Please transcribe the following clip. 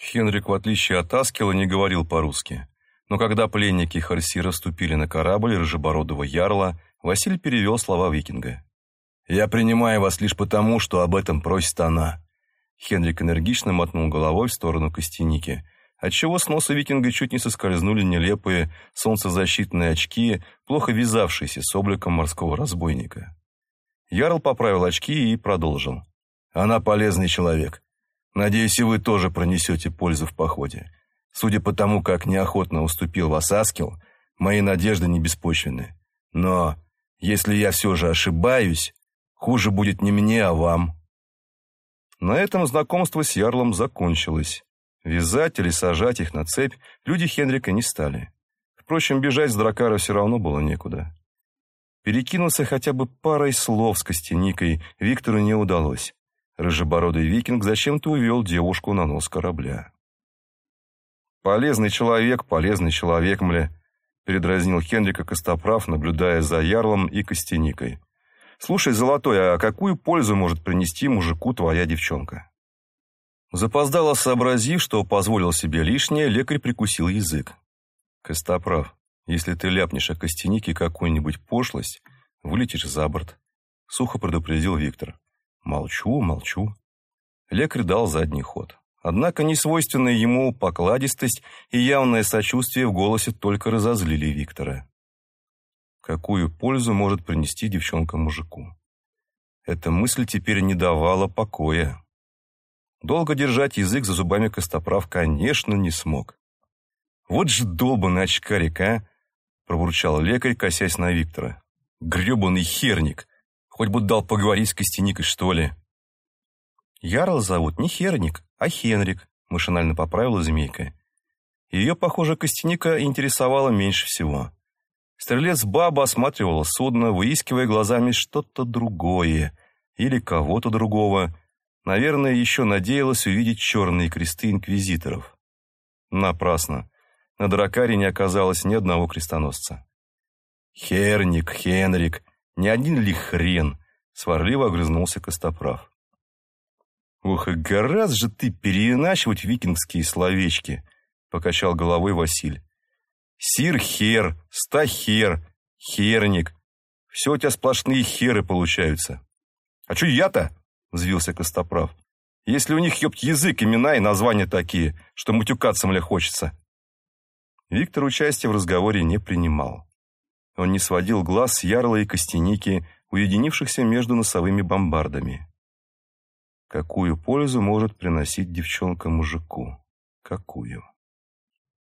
Хенрик, в отличие от Аскела, не говорил по-русски. Но когда пленники Харсира ступили на корабль Рыжебородого Ярла, Василий перевел слова викинга. «Я принимаю вас лишь потому, что об этом просит она». Хенрик энергично мотнул головой в сторону Костяники, отчего с носа викинга чуть не соскользнули нелепые солнцезащитные очки, плохо вязавшиеся с обликом морского разбойника. Ярл поправил очки и продолжил. «Она полезный человек. Надеюсь, и вы тоже пронесете пользу в походе. Судя по тому, как неохотно уступил вас Аскел, мои надежды не беспочвены. Но если я все же ошибаюсь, хуже будет не мне, а вам». На этом знакомство с Ярлом закончилось. Вязать или сажать их на цепь люди Хенрика не стали. Впрочем, бежать с Дракара все равно было некуда. Перекинуться хотя бы парой слов с Костяникой Виктору не удалось. Рыжебородый викинг зачем-то увел девушку на нос корабля. «Полезный человек, полезный человек, мля», — передразнил Хенрика Костоправ, наблюдая за Ярлом и Костяникой. «Слушай, Золотой, а какую пользу может принести мужику твоя девчонка?» Запоздало сообразив, что позволил себе лишнее, лекарь прикусил язык. «Костоправ, если ты ляпнешь о Костянике какую-нибудь пошлость, вылетишь за борт», — сухо предупредил Виктор. Молчу, молчу. Лекарь дал задний ход. Однако несвойственная ему покладистость и явное сочувствие в голосе только разозлили Виктора. Какую пользу может принести девчонка мужику? Эта мысль теперь не давала покоя. Долго держать язык за зубами Костоправ, конечно, не смог. «Вот же долбанный очкарик, а!» — пробурчал лекарь, косясь на Виктора. «Гребаный херник! Хоть бы дал поговорить с Костяникой, что ли. Ярл зовут не Херник, а Хенрик, машинально поправила змейка. Ее, похоже, Костяника интересовало меньше всего. Стрелец-баба осматривала судно, выискивая глазами что-то другое или кого-то другого. Наверное, еще надеялась увидеть черные кресты инквизиторов. Напрасно. На Дракаре не оказалось ни одного крестоносца. Херник, Хенрик, не один ли хрен? Сварливо огрызнулся Костоправ. «Ох, и гораздо же ты переиначивать викингские словечки!» — покачал головой Василь. «Сир-хер, ста-хер, херник. Все у тебя сплошные херы получаются». «А что я-то?» — взвился Костоправ. «Если у них, ёпть, язык, имена и названия такие, что мутюкаться мне хочется». Виктор участия в разговоре не принимал. Он не сводил глаз с ярла и костяники, уединившихся между носовыми бомбардами. Какую пользу может приносить девчонка мужику? Какую?